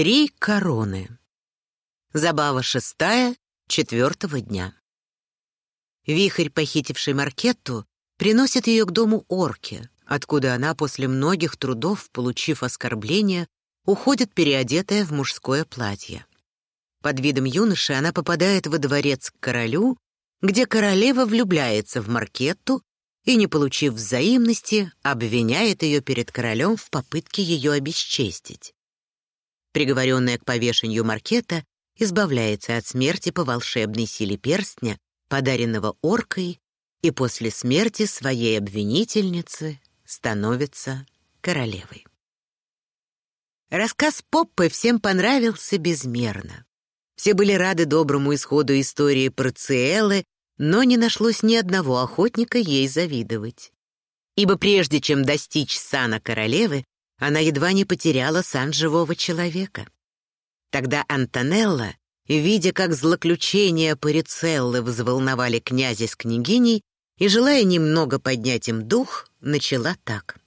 Три короны. Забава шестая, четвертого дня. Вихрь, похитивший Маркетту, приносит ее к дому Орки, откуда она после многих трудов, получив оскорбление, уходит переодетая в мужское платье. Под видом юноши она попадает во дворец к королю, где королева влюбляется в Маркетту и, не получив взаимности, обвиняет ее перед королем в попытке ее обесчестить. Приговоренная к повешению Маркета избавляется от смерти по волшебной силе перстня, подаренного оркой, и после смерти своей обвинительницы становится королевой. Рассказ Поппы всем понравился безмерно. Все были рады доброму исходу истории про Циэлы, но не нашлось ни одного охотника ей завидовать. Ибо прежде чем достичь сана королевы, она едва не потеряла сан живого человека. Тогда Антонелла, видя, как злоключения Парицеллы взволновали князя с княгиней, и, желая немного поднять им дух, начала так.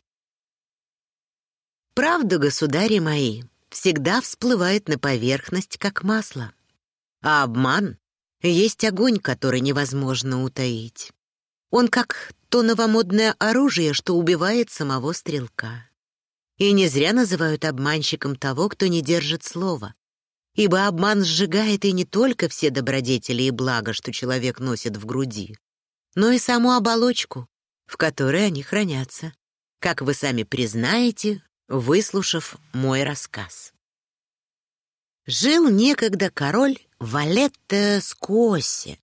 «Правда, государи мои, всегда всплывает на поверхность, как масло. А обман есть огонь, который невозможно утаить. Он как то новомодное оружие, что убивает самого стрелка. И не зря называют обманщиком того, кто не держит слова. Ибо обман сжигает и не только все добродетели и блага, что человек носит в груди, но и саму оболочку, в которой они хранятся, как вы сами признаете, выслушав мой рассказ. Жил некогда король Валетта Скоси,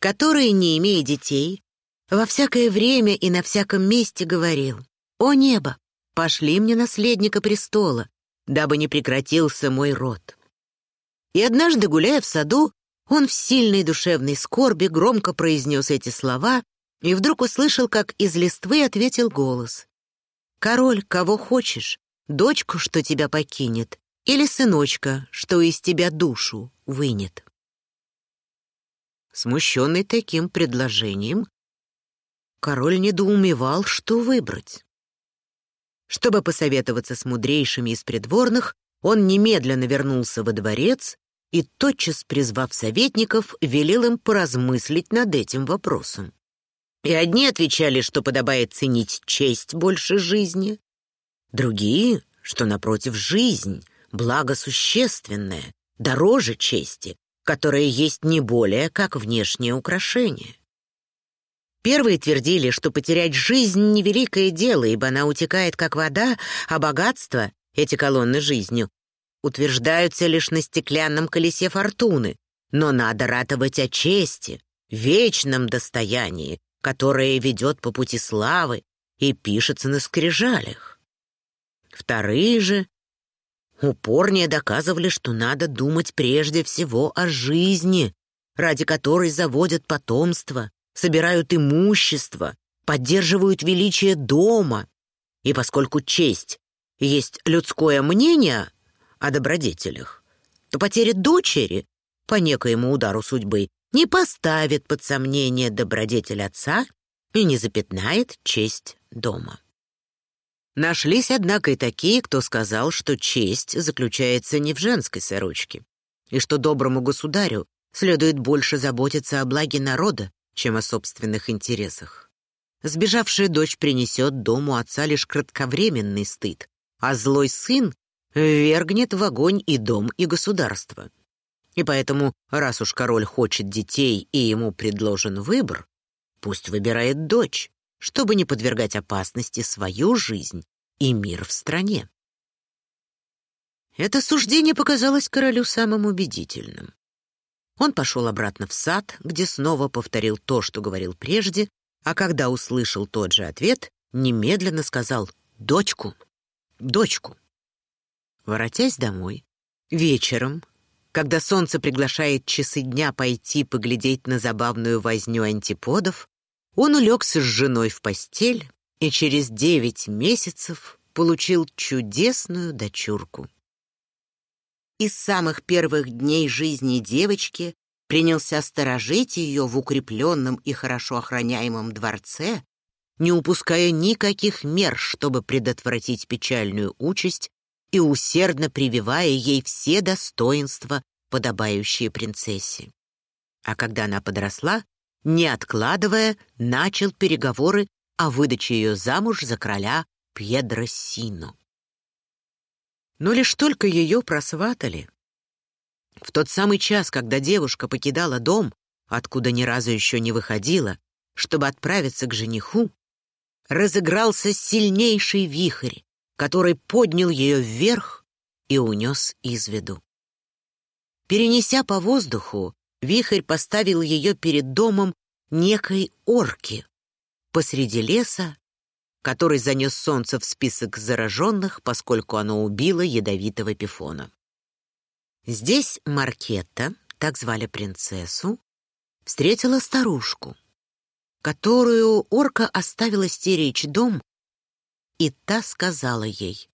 который, не имея детей, во всякое время и на всяком месте говорил «О небо, пошли мне наследника престола, дабы не прекратился мой род». И однажды, гуляя в саду, он в сильной душевной скорби громко произнес эти слова и вдруг услышал, как из листвы ответил голос. «Король, кого хочешь, дочку, что тебя покинет, или сыночка, что из тебя душу вынет». Смущенный таким предложением, король недоумевал, что выбрать. Чтобы посоветоваться с мудрейшими из придворных, он немедленно вернулся во дворец и, тотчас призвав советников, велел им поразмыслить над этим вопросом. И одни отвечали, что подобает ценить честь больше жизни, другие, что, напротив, жизнь, благо существенное, дороже чести, которая есть не более как внешнее украшение. Первые твердили, что потерять жизнь — невеликое дело, ибо она утекает как вода, а богатство, эти колонны жизнью, утверждаются лишь на стеклянном колесе фортуны, но надо ратовать о чести, вечном достоянии, которое ведет по пути славы и пишется на скрижалях. Вторые же упорнее доказывали, что надо думать прежде всего о жизни, ради которой заводят потомство, собирают имущество, поддерживают величие дома. И поскольку честь есть людское мнение о добродетелях, то потеря дочери по некоему удару судьбы не поставит под сомнение добродетель отца и не запятнает честь дома. Нашлись, однако, и такие, кто сказал, что честь заключается не в женской сорочке, и что доброму государю следует больше заботиться о благе народа, чем о собственных интересах. Сбежавшая дочь принесет дому отца лишь кратковременный стыд, а злой сын вергнет в огонь и дом, и государство. И поэтому, раз уж король хочет детей и ему предложен выбор, пусть выбирает дочь, чтобы не подвергать опасности свою жизнь и мир в стране. Это суждение показалось королю самым убедительным. Он пошел обратно в сад, где снова повторил то, что говорил прежде, а когда услышал тот же ответ, немедленно сказал «дочку, дочку». Воротясь домой, вечером, когда солнце приглашает часы дня пойти поглядеть на забавную возню антиподов, он улегся с женой в постель и через девять месяцев получил чудесную дочурку. Из самых первых дней жизни девочки принялся сторожить ее в укрепленном и хорошо охраняемом дворце, не упуская никаких мер, чтобы предотвратить печальную участь, и усердно прививая ей все достоинства, подобающие принцессе. А когда она подросла, не откладывая, начал переговоры о выдаче ее замуж за короля Пьедро Сино. Но лишь только ее просватали. В тот самый час, когда девушка покидала дом, откуда ни разу еще не выходила, чтобы отправиться к жениху, разыгрался сильнейший вихрь, который поднял ее вверх и унес из виду. Перенеся по воздуху, вихрь поставил ее перед домом некой орки посреди леса, который занес солнце в список зараженных, поскольку оно убило ядовитого пифона. Здесь Маркетта, так звали принцессу, встретила старушку, которую орка оставила стеречь дом, и та сказала ей,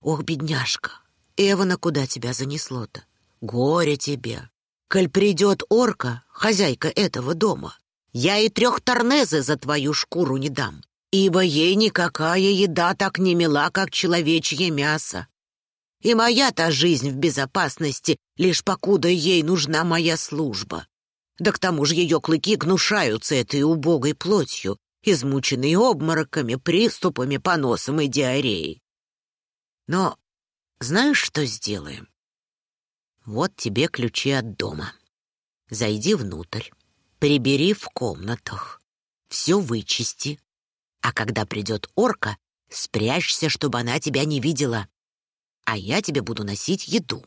«Ох, бедняжка, Эвана, куда тебя занесло-то? Горе тебе! Коль придет орка, хозяйка этого дома, я и трех торнезы за твою шкуру не дам, ибо ей никакая еда так не мила, как человечье мясо. И моя-то жизнь в безопасности, лишь покуда ей нужна моя служба. Да к тому же ее клыки гнушаются этой убогой плотью, измученной обмороками, приступами, поносом и диареей. Но знаешь, что сделаем? Вот тебе ключи от дома. Зайди внутрь, прибери в комнатах, все вычисти. А когда придет орка, спрячься, чтобы она тебя не видела. А я тебе буду носить еду.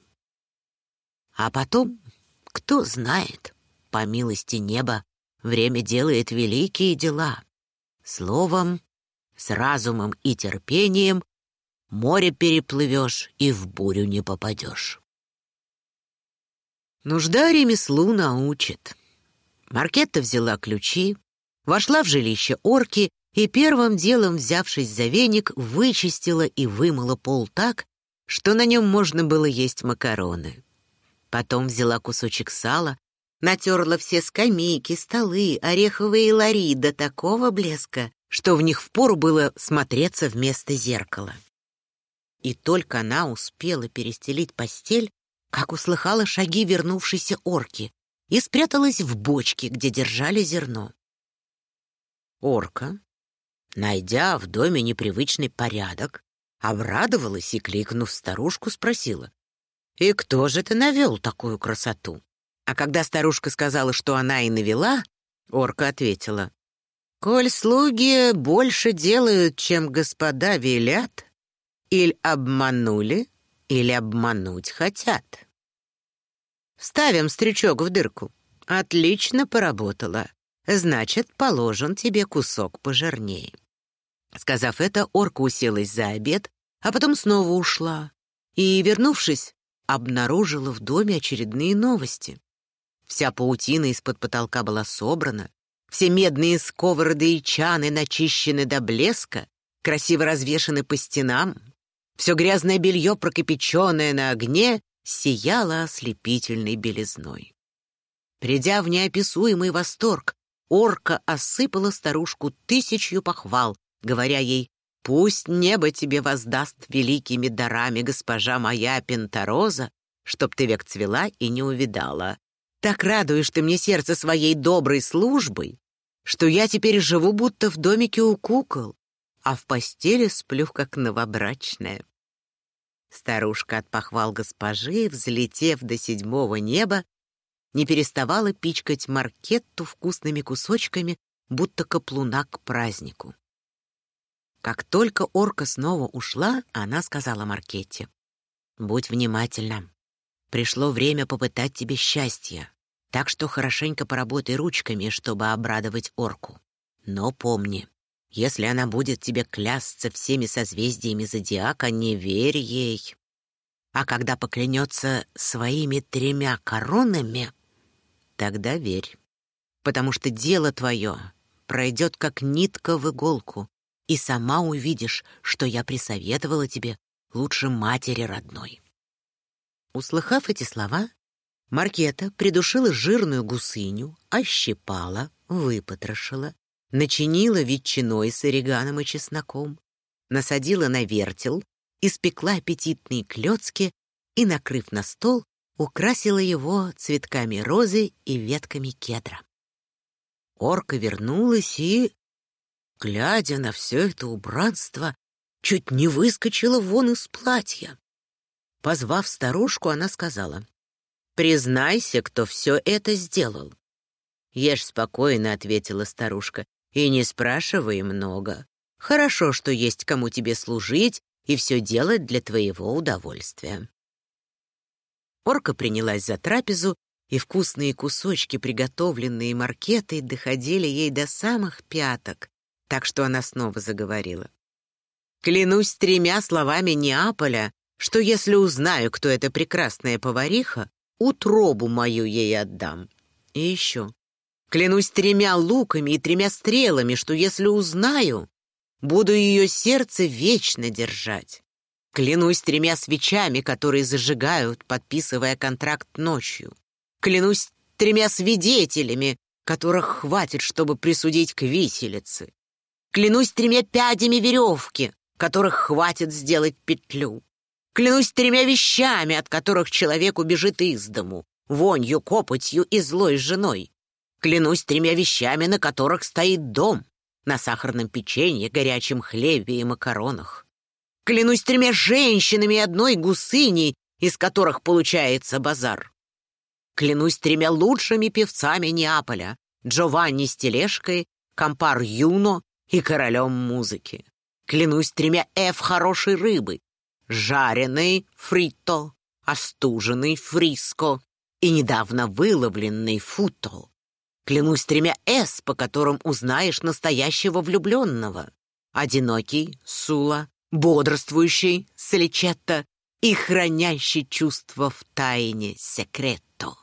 А потом, кто знает, по милости неба, время делает великие дела. Словом, с разумом и терпением море переплывешь и в бурю не попадешь. Нужда ремеслу научит. Маркетта взяла ключи, вошла в жилище орки и первым делом, взявшись за веник, вычистила и вымыла пол так, что на нем можно было есть макароны. Потом взяла кусочек сала, натерла все скамейки, столы, ореховые лари до такого блеска, что в них впору было смотреться вместо зеркала. И только она успела перестелить постель, как услыхала шаги вернувшейся орки и спряталась в бочке, где держали зерно. Орка, найдя в доме непривычный порядок, обрадовалась и, кликнув старушку, спросила, «И кто же ты навел такую красоту?» А когда старушка сказала, что она и навела, орка ответила, «Коль слуги больше делают, чем господа велят, или обманули, или обмануть хотят. Ставим стрючок в дырку. Отлично поработала. Значит, положен тебе кусок пожирнее». Сказав это, орка уселась за обед, а потом снова ушла. И, вернувшись, обнаружила в доме очередные новости. Вся паутина из-под потолка была собрана, все медные сковороды и чаны начищены до блеска, красиво развешаны по стенам, все грязное белье, прокипяченное на огне, сияло ослепительной белизной. Придя в неописуемый восторг, орка осыпала старушку тысячью похвал, говоря ей «Пусть небо тебе воздаст великими дарами госпожа моя Пентароза, чтоб ты век цвела и не увидала, так радуешь ты мне сердце своей доброй службой, что я теперь живу будто в домике у кукол, а в постели сплю, как новобрачная». Старушка от похвал госпожи, взлетев до седьмого неба, не переставала пичкать маркетту вкусными кусочками, будто каплуна к празднику. Как только орка снова ушла, она сказала Маркетте, «Будь внимательна. Пришло время попытать тебе счастья. Так что хорошенько поработай ручками, чтобы обрадовать орку. Но помни, если она будет тебе клясться всеми созвездиями зодиака, не верь ей. А когда поклянется своими тремя коронами, тогда верь. Потому что дело твое пройдет как нитка в иголку, и сама увидишь, что я присоветовала тебе лучше матери родной. Услыхав эти слова, Маркета придушила жирную гусыню, ощипала, выпотрошила, начинила ветчиной с ориганом и чесноком, насадила на вертел, испекла аппетитные клёцки и, накрыв на стол, украсила его цветками розы и ветками кедра. Орка вернулась и, глядя на все это убранство, чуть не выскочила вон из платья. Позвав старушку, она сказала, «Признайся, кто все это сделал». «Ешь спокойно», — ответила старушка, «и не спрашивай много. Хорошо, что есть кому тебе служить и все делать для твоего удовольствия». Орка принялась за трапезу, и вкусные кусочки, приготовленные маркетой, доходили ей до самых пяток, так что она снова заговорила. «Клянусь тремя словами Неаполя, что если узнаю, кто эта прекрасная повариха, утробу мою ей отдам. И еще. Клянусь тремя луками и тремя стрелами, что если узнаю, буду ее сердце вечно держать. Клянусь тремя свечами, которые зажигают, подписывая контракт ночью. Клянусь тремя свидетелями, которых хватит, чтобы присудить к виселице. Клянусь тремя пядями веревки, которых хватит сделать петлю. Клянусь тремя вещами, от которых человек убежит из дому, вонью, копотью и злой женой. Клянусь тремя вещами, на которых стоит дом, на сахарном печенье, горячем хлебе и макаронах. Клянусь тремя женщинами одной гусыней, из которых получается базар. Клянусь тремя лучшими певцами Неаполя, Джованни с тележкой, Кампар Юно и королем музыки. Клянусь тремя F хорошей рыбы, жареный фрито, остуженный фриско и недавно выловленный футо. Клянусь тремя «С», по которым узнаешь настоящего влюбленного. Одинокий — Сула, бодрствующий — Соличетто и хранящий чувство в тайне секретто.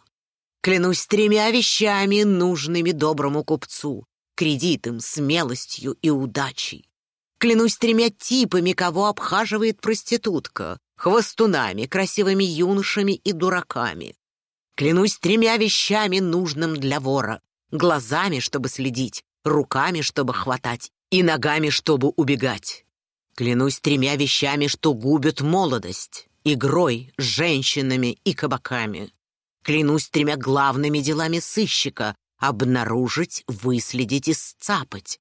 Клянусь тремя вещами, нужными доброму купцу, кредитом, смелостью и удачей. Клянусь тремя типами, кого обхаживает проститутка, хвостунами, красивыми юношами и дураками. Клянусь тремя вещами, нужным для вора, глазами, чтобы следить, руками, чтобы хватать, и ногами, чтобы убегать. Клянусь тремя вещами, что губят молодость, игрой, женщинами и кабаками. Клянусь тремя главными делами сыщика — обнаружить, выследить и сцапать.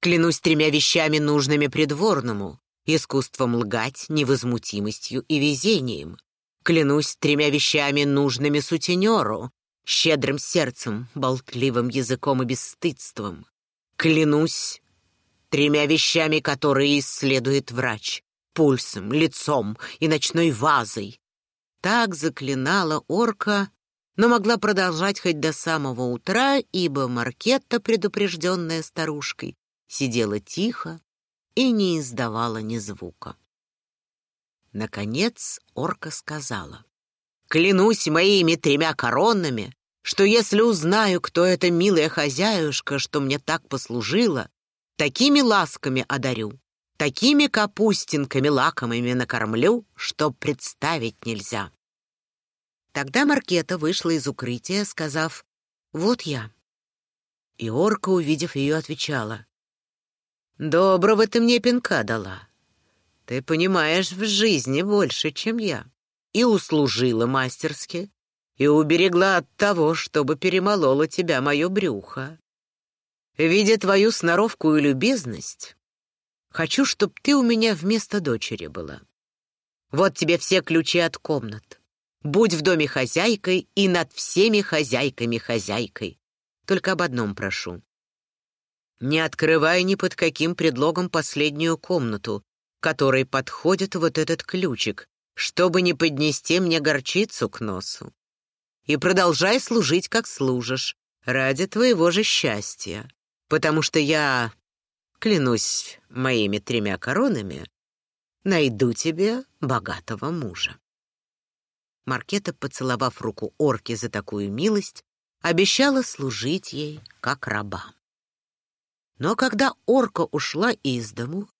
Клянусь тремя вещами, нужными придворному — искусством лгать, невозмутимостью и везением. Клянусь тремя вещами, нужными сутенеру — щедрым сердцем, болтливым языком и бесстыдством. Клянусь тремя вещами, которые исследует врач — пульсом, лицом и ночной вазой. Так заклинала орка, но могла продолжать хоть до самого утра, ибо Маркетта, предупрежденная старушкой, сидела тихо и не издавала ни звука. Наконец орка сказала, «Клянусь моими тремя коронами, что если узнаю, кто эта милая хозяюшка, что мне так послужила, такими ласками одарю, такими капустинками лакомыми накормлю, что представить нельзя». Тогда Маркета вышла из укрытия, сказав, «Вот я». И орка, увидев ее, отвечала, Доброго ты мне пинка дала. Ты понимаешь в жизни больше, чем я. И услужила мастерски, и уберегла от того, чтобы перемололо тебя мое брюхо. Видя твою сноровку и любезность, хочу, чтоб ты у меня вместо дочери была. Вот тебе все ключи от комнат. Будь в доме хозяйкой и над всеми хозяйками хозяйкой. Только об одном прошу. Не открывай ни под каким предлогом последнюю комнату, которой подходит вот этот ключик, чтобы не поднести мне горчицу к носу. И продолжай служить, как служишь, ради твоего же счастья, потому что я, клянусь моими тремя коронами, найду тебе богатого мужа. Маркета, поцеловав руку орки за такую милость, обещала служить ей как рабам. Но когда орка ушла из дому,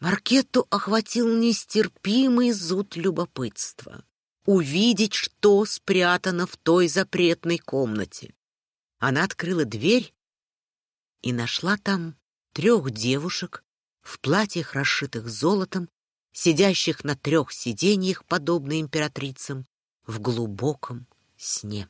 Маркетту охватил нестерпимый зуд любопытства. Увидеть, что спрятано в той запретной комнате. Она открыла дверь и нашла там трех девушек в платьях, расшитых золотом, сидящих на трех сиденьях, подобно императрицам, в глубоком сне.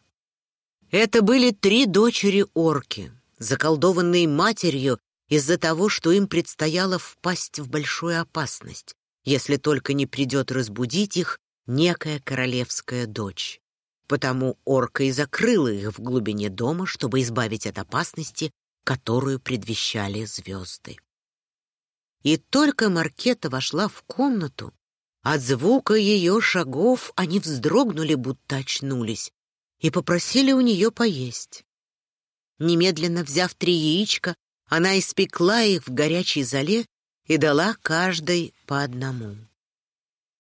Это были три дочери-орки, заколдованные матерью из-за того, что им предстояло впасть в большую опасность, если только не придет разбудить их некая королевская дочь. Потому орка и закрыла их в глубине дома, чтобы избавить от опасности, которую предвещали звезды. И только Маркета вошла в комнату, от звука ее шагов они вздрогнули, будто очнулись, и попросили у нее поесть. Немедленно взяв три яичка, она испекла их в горячей золе и дала каждой по одному.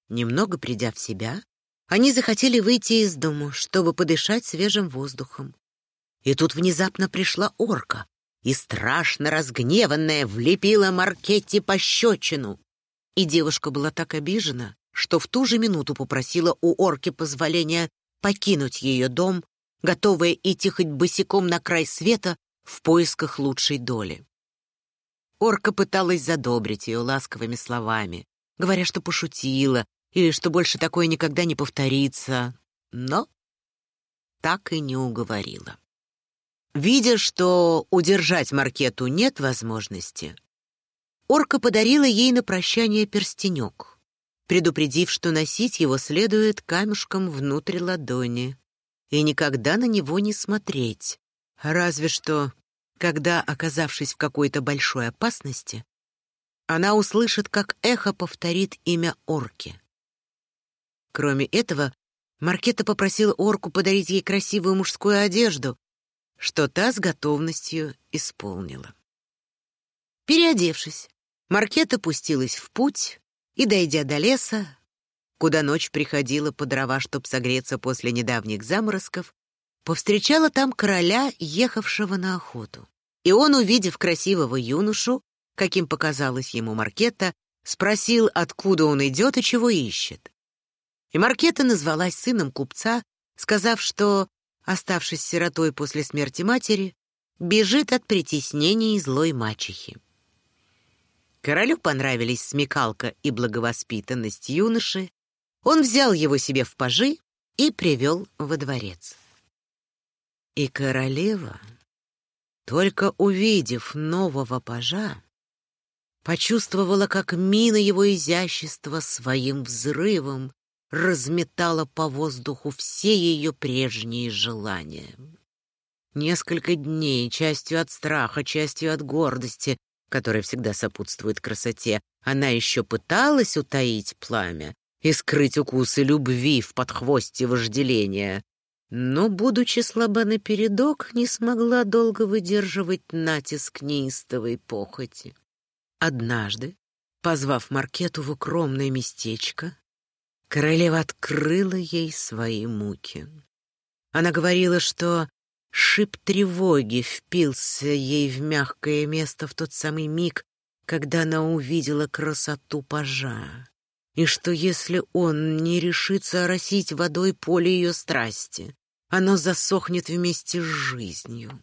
Немного придя в себя, они захотели выйти из дому, чтобы подышать свежим воздухом. И тут внезапно пришла орка и, страшно разгневанная, влепила Маркетти пощечину. И девушка была так обижена, что в ту же минуту попросила у орки позволения покинуть ее дом, готовая идти хоть босиком на край света в поисках лучшей доли. Орка пыталась задобрить ее ласковыми словами, говоря, что пошутила или что больше такое никогда не повторится, но так и не уговорила. Видя, что удержать Маркету нет возможности, орка подарила ей на прощание перстенек, предупредив, что носить его следует камешком внутрь ладони и никогда на него не смотреть, разве что, когда, оказавшись в какой-то большой опасности, она услышит, как эхо повторит имя орки. Кроме этого, Маркета попросила орку подарить ей красивую мужскую одежду, что та с готовностью исполнила. Переодевшись, Маркета пустилась в путь и, дойдя до леса, куда ночь приходила по дрова, чтоб согреться после недавних заморозков, повстречала там короля, ехавшего на охоту. И он, увидев красивого юношу, каким показалось ему Маркета, спросил, откуда он идет и чего ищет. И Маркета назвалась сыном купца, сказав, что, оставшись сиротой после смерти матери, бежит от притеснений злой мачехи. Королю понравились смекалка и благовоспитанность юноши, он взял его себе в пажи и привел во дворец. И королева, только увидев нового пажа, почувствовала, как мина его изящества своим взрывом разметала по воздуху все ее прежние желания. Несколько дней, частью от страха, частью от гордости, которая всегда сопутствует красоте, она еще пыталась утаить пламя, и скрыть укусы любви в подхвосте вожделения. Но, будучи слаба напередок, не смогла долго выдерживать натиск неистовой похоти. Однажды, позвав Маркету в укромное местечко, королева открыла ей свои муки. Она говорила, что шип тревоги впился ей в мягкое место в тот самый миг, когда она увидела красоту пажа и что если он не решится оросить водой поле ее страсти, оно засохнет вместе с жизнью.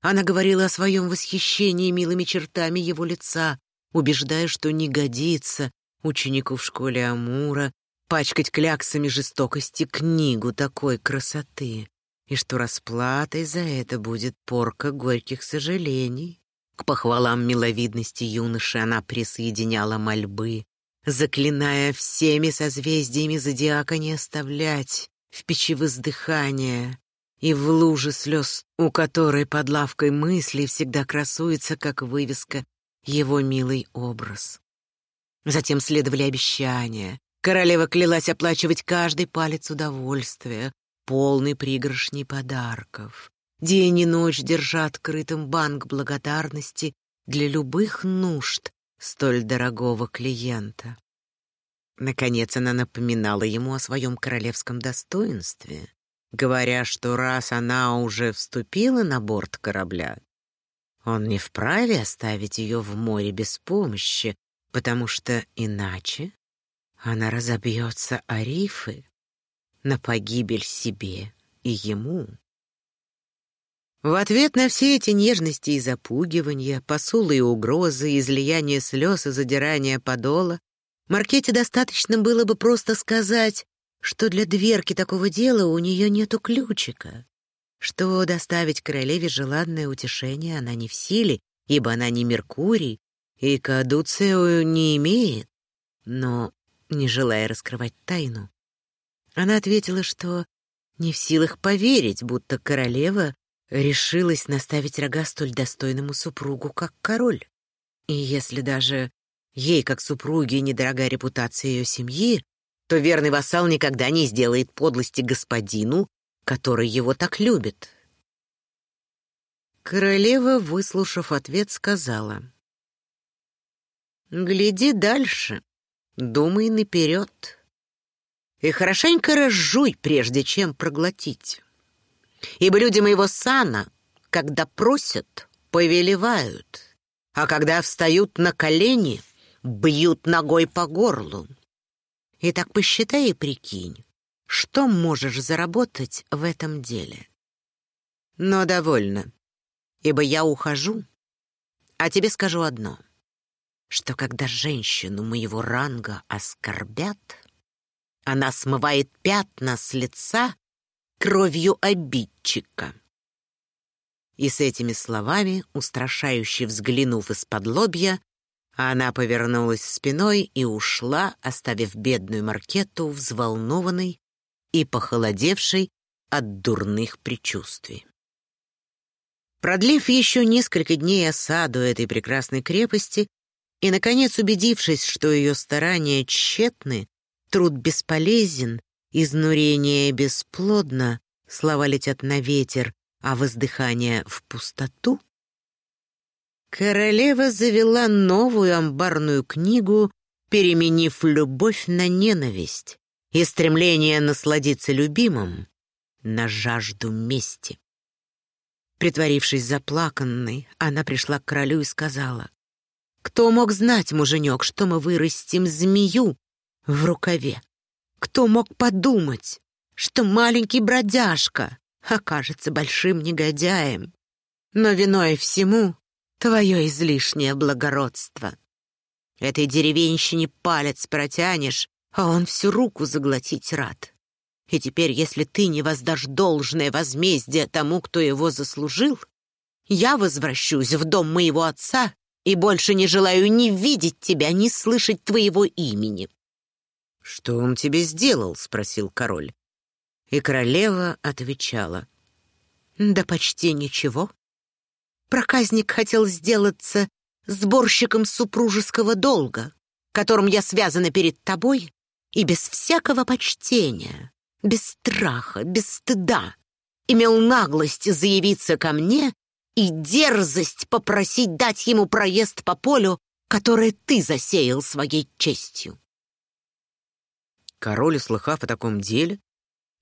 Она говорила о своем восхищении милыми чертами его лица, убеждая, что не годится ученику в школе Амура пачкать кляксами жестокости книгу такой красоты, и что расплатой за это будет порка горьких сожалений. К похвалам миловидности юноши она присоединяла мольбы, заклиная всеми созвездиями зодиака не оставлять в печи воздыхания и в луже слез, у которой под лавкой мыслей всегда красуется, как вывеска, его милый образ. Затем следовали обещания. Королева клялась оплачивать каждый палец удовольствия, полный пригоршней подарков. День и ночь держа открытым банк благодарности для любых нужд, столь дорогого клиента. Наконец она напоминала ему о своем королевском достоинстве, говоря, что раз она уже вступила на борт корабля, он не вправе оставить ее в море без помощи, потому что иначе она разобьется о рифы на погибель себе и ему. В ответ на все эти нежности и запугивания, посулы и угрозы, излияние слез и задирание подола, Маркете достаточно было бы просто сказать, что для дверки такого дела у нее нету ключика, что доставить королеве желанное утешение она не в силе, ибо она не Меркурий и кадуцию не имеет. Но, не желая раскрывать тайну, она ответила, что не в силах поверить, будто королева решилась наставить рога столь достойному супругу, как король. И если даже ей, как супруге, недорогая репутация ее семьи, то верный вассал никогда не сделает подлости господину, который его так любит. Королева, выслушав ответ, сказала, «Гляди дальше, думай наперед и хорошенько разжуй, прежде чем проглотить. Ибо люди моего сана, когда просят, повелевают, а когда встают на колени, бьют ногой по горлу. И так посчитай и прикинь, что можешь заработать в этом деле. Но довольно, ибо я ухожу, а тебе скажу одно, что когда женщину моего ранга оскорбят, она смывает пятна с лица кровью обидчика. И с этими словами, устрашающе взглянув из-под лобья, она повернулась спиной и ушла, оставив бедную Маркету взволнованной и похолодевшей от дурных предчувствий. Продлив еще несколько дней осаду этой прекрасной крепости и, наконец, убедившись, что ее старания тщетны, Труд бесполезен, изнурение бесплодно, слова летят на ветер, а воздыхание в пустоту. Королева завела новую амбарную книгу, переменив любовь на ненависть и стремление насладиться любимым на жажду мести. Притворившись заплаканной, она пришла к королю и сказала, «Кто мог знать, муженек, что мы вырастим змею, в рукаве. Кто мог подумать, что маленький бродяжка окажется большим негодяем? Но виной всему твое излишнее благородство. Этой деревенщине палец протянешь, а он всю руку заглотить рад. И теперь, если ты не воздашь должное возмездие тому, кто его заслужил, я возвращусь в дом моего отца и больше не желаю ни видеть тебя, ни слышать твоего имени. «Что он тебе сделал?» — спросил король. И королева отвечала. «Да почти ничего. Проказник хотел сделаться сборщиком супружеского долга, которым я связана перед тобой, и без всякого почтения, без страха, без стыда имел наглость заявиться ко мне и дерзость попросить дать ему проезд по полю, которое ты засеял своей честью. Король, услыхав о таком деле,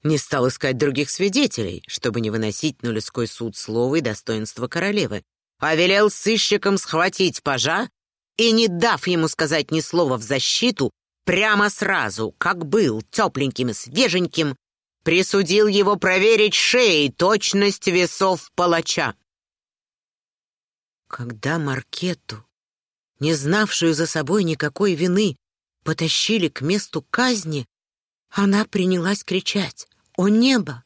не стал искать других свидетелей, чтобы не выносить на людской суд слово и достоинство королевы, а велел сыщикам схватить пажа и, не дав ему сказать ни слова в защиту, прямо сразу, как был, тепленьким и свеженьким, присудил его проверить шеей точность весов палача. Когда Маркету, не знавшую за собой никакой вины, потащили к месту казни, она принялась кричать. «О небо!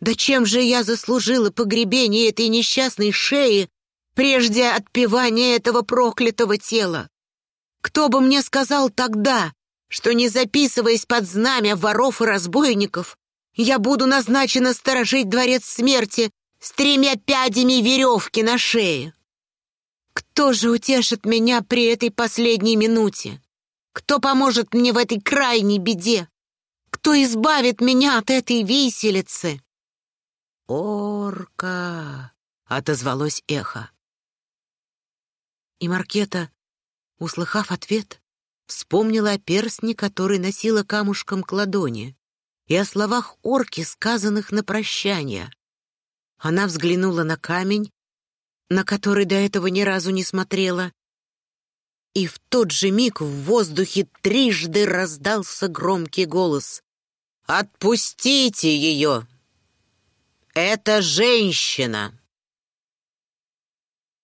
Да чем же я заслужила погребение этой несчастной шеи прежде отпевания этого проклятого тела? Кто бы мне сказал тогда, что, не записываясь под знамя воров и разбойников, я буду назначена сторожить дворец смерти с тремя пядями веревки на шее? Кто же утешит меня при этой последней минуте? Кто поможет мне в этой крайней беде? Кто избавит меня от этой виселицы?» «Орка!» — отозвалось эхо. И Маркета, услыхав ответ, вспомнила о перстне, который носила камушком к ладони, и о словах орки, сказанных на прощание. Она взглянула на камень, на который до этого ни разу не смотрела, и в тот же миг в воздухе трижды раздался громкий голос. «Отпустите ее! Это женщина!»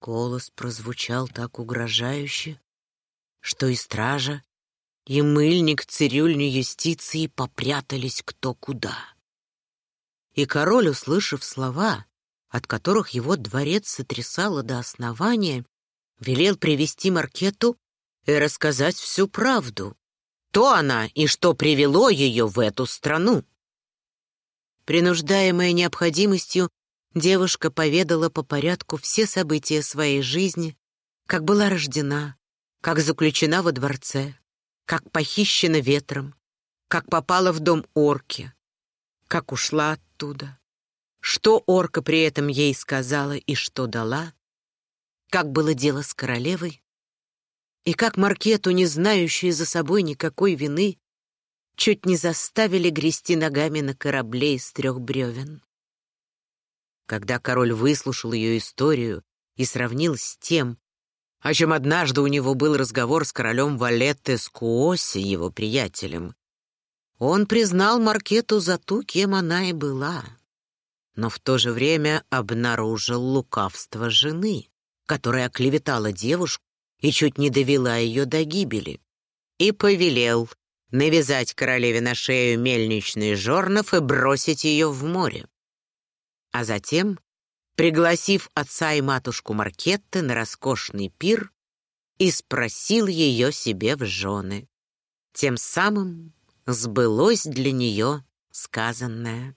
Голос прозвучал так угрожающе, что и стража, и мыльник цирюльни юстиции попрятались кто куда. И король, услышав слова, от которых его дворец сотрясало до основания, велел привести Маркету и рассказать всю правду. То она и что привело ее в эту страну. Принуждаемая необходимостью, девушка поведала по порядку все события своей жизни, как была рождена, как заключена во дворце, как похищена ветром, как попала в дом орки, как ушла оттуда, что орка при этом ей сказала и что дала, как было дело с королевой, и как Маркету, не знающие за собой никакой вины, чуть не заставили грести ногами на корабле из трех бревен. Когда король выслушал ее историю и сравнил с тем, о чем однажды у него был разговор с королем Валетте Скуоси, его приятелем, он признал Маркету за ту, кем она и была, но в то же время обнаружил лукавство жены, которая оклеветала девушку и чуть не довела ее до гибели, и повелел навязать королеве на шею мельничный жорнов и бросить ее в море. А затем, пригласив отца и матушку Маркетты на роскошный пир, и спросил ее себе в жены. Тем самым сбылось для нее сказанное.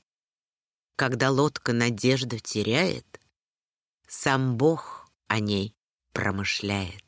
Когда лодка надежду теряет, сам Бог о ней промышляет.